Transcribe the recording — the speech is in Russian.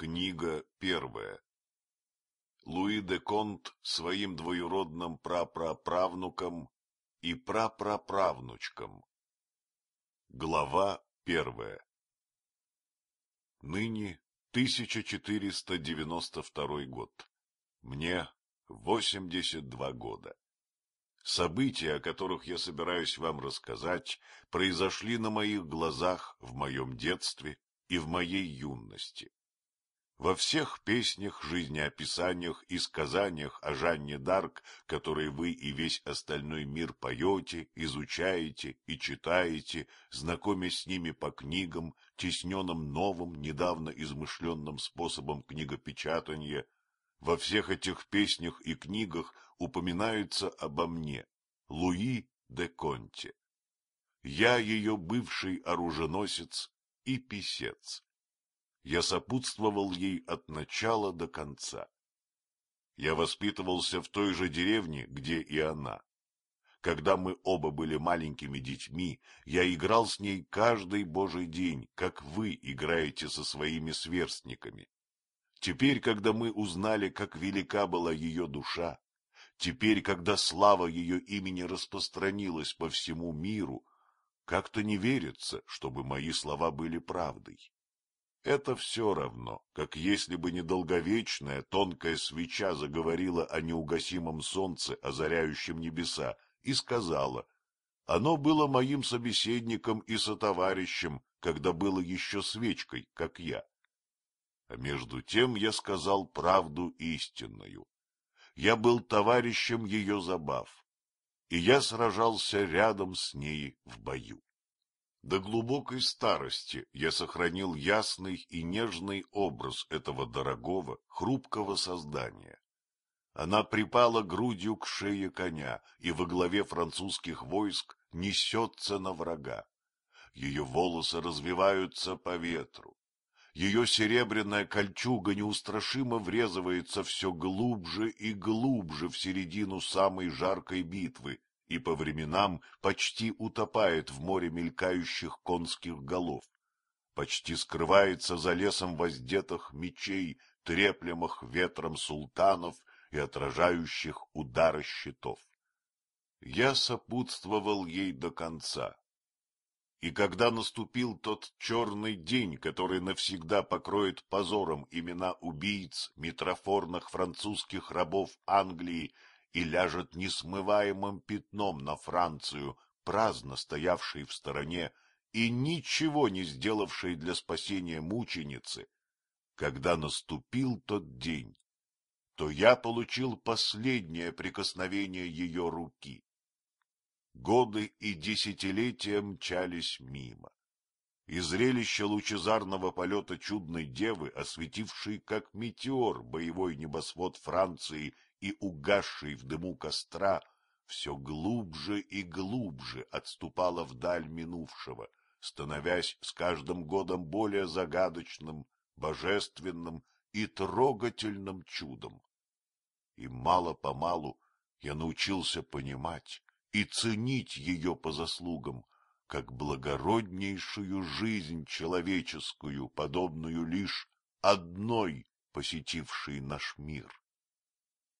Книга первая. Луи де Конт своим двоюродным прапраправнукам и прапраправнучкам. Глава первая. Ныне 1492 год. Мне 82 года. События, о которых я собираюсь вам рассказать, произошли на моих глазах в моем детстве и в моей юности. Во всех песнях, жизнеописаниях и сказаниях о Жанне Дарк, которые вы и весь остальной мир поете, изучаете и читаете, знакомясь с ними по книгам, тесненным новым, недавно измышленным способом книгопечатания, во всех этих песнях и книгах упоминается обо мне, Луи де Конте. Я ее бывший оруженосец и писец я сопутствовал ей от начала до конца. Я воспитывался в той же деревне, где и она. Когда мы оба были маленькими детьми, я играл с ней каждый божий день, как вы играете со своими сверстниками. Теперь, когда мы узнали, как велика была ее душа, теперь, когда слава ее имени распространилась по всему миру, как-то не верится, чтобы мои слова были правдой. Это все равно, как если бы недолговечная тонкая свеча заговорила о неугасимом солнце, озаряющем небеса, и сказала, оно было моим собеседником и сотоварищем, когда было еще свечкой, как я. А между тем я сказал правду истинную. Я был товарищем ее забав, и я сражался рядом с ней в бою. До глубокой старости я сохранил ясный и нежный образ этого дорогого, хрупкого создания. Она припала грудью к шее коня и во главе французских войск несется на врага. Ее волосы развиваются по ветру. Ее серебряная кольчуга неустрашимо врезывается все глубже и глубже в середину самой жаркой битвы, и по временам почти утопает в море мелькающих конских голов, почти скрывается за лесом воздетых мечей, треплемых ветром султанов и отражающих удары щитов. Я сопутствовал ей до конца. И когда наступил тот черный день, который навсегда покроет позором имена убийц, митрофорных французских рабов Англии и ляжет несмываемым пятном на Францию, праздно стоявшей в стороне и ничего не сделавшей для спасения мученицы, когда наступил тот день, то я получил последнее прикосновение ее руки. Годы и десятилетия мчались мимо, и зрелище лучезарного полета чудной девы, осветившей как метеор боевой небосвод Франции и угасший в дыму костра, все глубже и глубже отступала вдаль минувшего, становясь с каждым годом более загадочным, божественным и трогательным чудом. И мало-помалу я научился понимать и ценить ее по заслугам, как благороднейшую жизнь человеческую, подобную лишь одной посетившей наш мир.